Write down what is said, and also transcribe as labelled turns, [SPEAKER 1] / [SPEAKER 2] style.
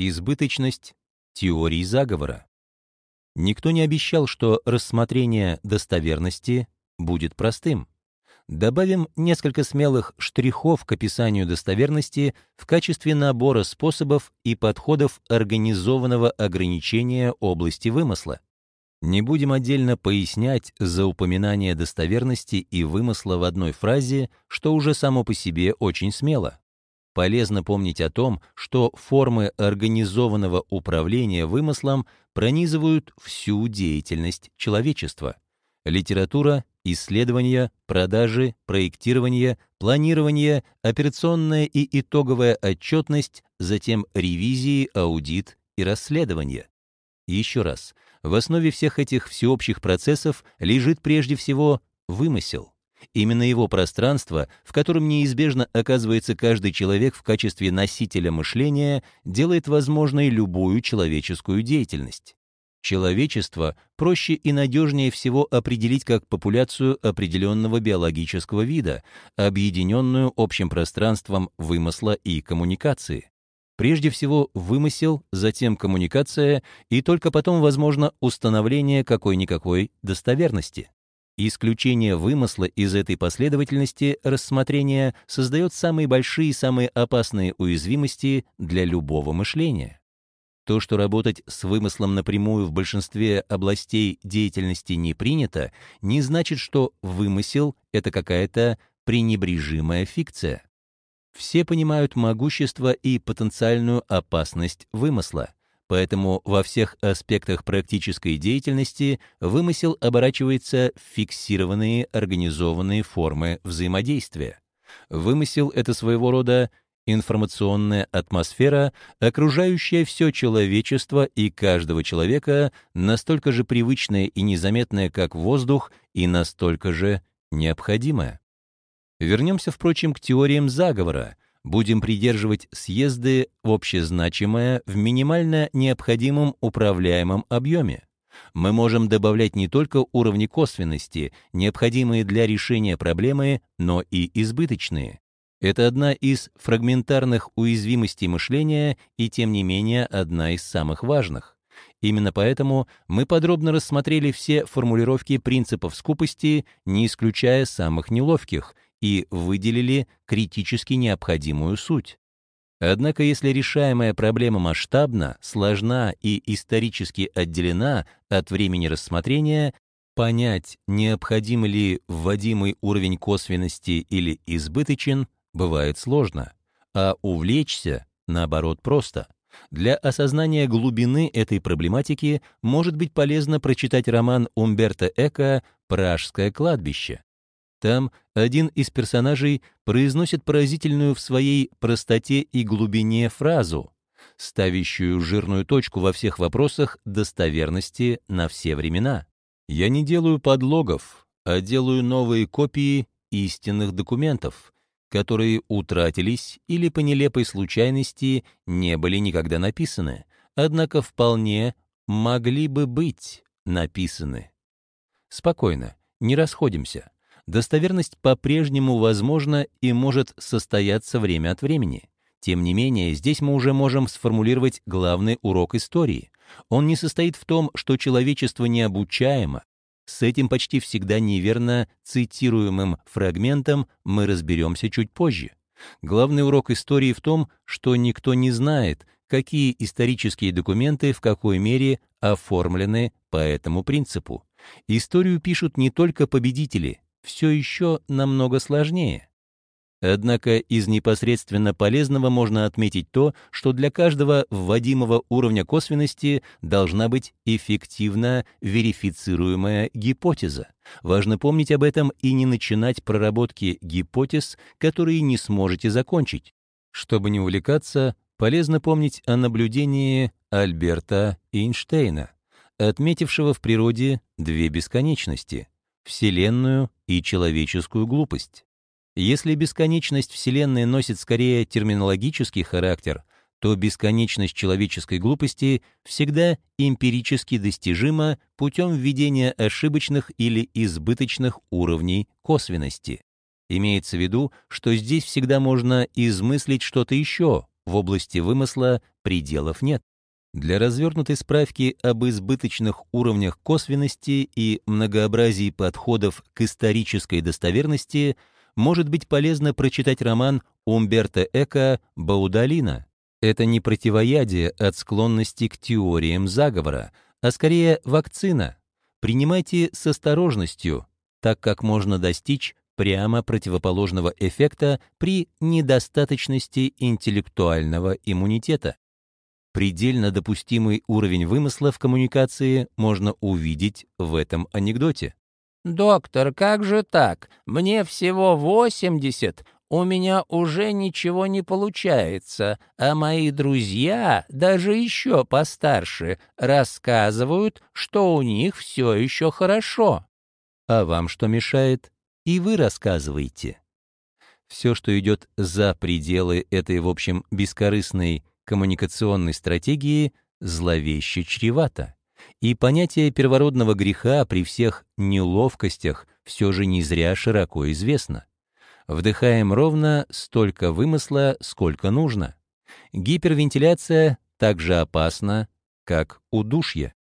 [SPEAKER 1] Избыточность теории заговора. Никто не обещал, что рассмотрение достоверности будет простым. Добавим несколько смелых штрихов к описанию достоверности в качестве набора способов и подходов организованного ограничения области вымысла. Не будем отдельно пояснять за упоминание достоверности и вымысла в одной фразе, что уже само по себе очень смело. Полезно помнить о том, что формы организованного управления вымыслом пронизывают всю деятельность человечества. Литература, исследования, продажи, проектирование, планирование, операционная и итоговая отчетность, затем ревизии, аудит и расследование. еще раз — в основе всех этих всеобщих процессов лежит прежде всего вымысел. Именно его пространство, в котором неизбежно оказывается каждый человек в качестве носителя мышления, делает возможной любую человеческую деятельность. Человечество проще и надежнее всего определить как популяцию определенного биологического вида, объединенную общим пространством вымысла и коммуникации. Прежде всего вымысел, затем коммуникация и только потом, возможно, установление какой-никакой достоверности. Исключение вымысла из этой последовательности рассмотрения создает самые большие и самые опасные уязвимости для любого мышления. То, что работать с вымыслом напрямую в большинстве областей деятельности не принято, не значит, что вымысел — это какая-то пренебрежимая фикция. Все понимают могущество и потенциальную опасность вымысла, поэтому во всех аспектах практической деятельности вымысел оборачивается в фиксированные организованные формы взаимодействия. Вымысел — это своего рода информационная атмосфера, окружающая все человечество и каждого человека, настолько же привычная и незаметная, как воздух, и настолько же необходимая. Вернемся, впрочем, к теориям заговора. Будем придерживать съезды в общезначимое в минимально необходимом управляемом объеме. Мы можем добавлять не только уровни косвенности, необходимые для решения проблемы, но и избыточные. Это одна из фрагментарных уязвимостей мышления и, тем не менее, одна из самых важных. Именно поэтому мы подробно рассмотрели все формулировки принципов скупости, не исключая самых неловких — и выделили критически необходимую суть. Однако если решаемая проблема масштабна, сложна и исторически отделена от времени рассмотрения, понять, необходим ли вводимый уровень косвенности или избыточен, бывает сложно, а увлечься, наоборот, просто. Для осознания глубины этой проблематики может быть полезно прочитать роман Умберто Эко «Пражское кладбище». Там один из персонажей произносит поразительную в своей простоте и глубине фразу, ставящую жирную точку во всех вопросах достоверности на все времена. «Я не делаю подлогов, а делаю новые копии истинных документов, которые утратились или по нелепой случайности не были никогда написаны, однако вполне могли бы быть написаны. Спокойно, не расходимся. Достоверность по-прежнему возможна и может состояться время от времени. Тем не менее, здесь мы уже можем сформулировать главный урок истории. Он не состоит в том, что человечество необучаемо. С этим почти всегда неверно цитируемым фрагментом мы разберемся чуть позже. Главный урок истории в том, что никто не знает, какие исторические документы в какой мере оформлены по этому принципу. Историю пишут не только победители, все еще намного сложнее. Однако из непосредственно полезного можно отметить то, что для каждого вводимого уровня косвенности должна быть эффективно верифицируемая гипотеза. Важно помнить об этом и не начинать проработки гипотез, которые не сможете закончить. Чтобы не увлекаться, полезно помнить о наблюдении Альберта Эйнштейна, отметившего в природе две бесконечности — Вселенную и человеческую глупость. Если бесконечность Вселенной носит скорее терминологический характер, то бесконечность человеческой глупости всегда эмпирически достижима путем введения ошибочных или избыточных уровней косвенности. Имеется в виду, что здесь всегда можно измыслить что-то еще в области вымысла, пределов нет. Для развернутой справки об избыточных уровнях косвенности и многообразии подходов к исторической достоверности может быть полезно прочитать роман Умберто Эко «Баудалина». Это не противоядие от склонности к теориям заговора, а скорее вакцина. Принимайте с осторожностью, так как можно достичь прямо противоположного эффекта при недостаточности интеллектуального иммунитета. Предельно допустимый уровень вымысла в коммуникации можно увидеть в этом анекдоте.
[SPEAKER 2] «Доктор, как же так? Мне всего восемьдесят, у меня уже ничего не получается, а мои друзья, даже еще постарше, рассказывают, что у них все еще хорошо».
[SPEAKER 1] А вам что мешает? И вы рассказываете. Все, что идет за пределы этой, в общем, бескорыстной коммуникационной стратегии, зловеще чревато. И понятие первородного греха при всех неловкостях все же не зря широко известно. Вдыхаем ровно столько вымысла, сколько нужно. Гипервентиляция так же опасна, как удушье.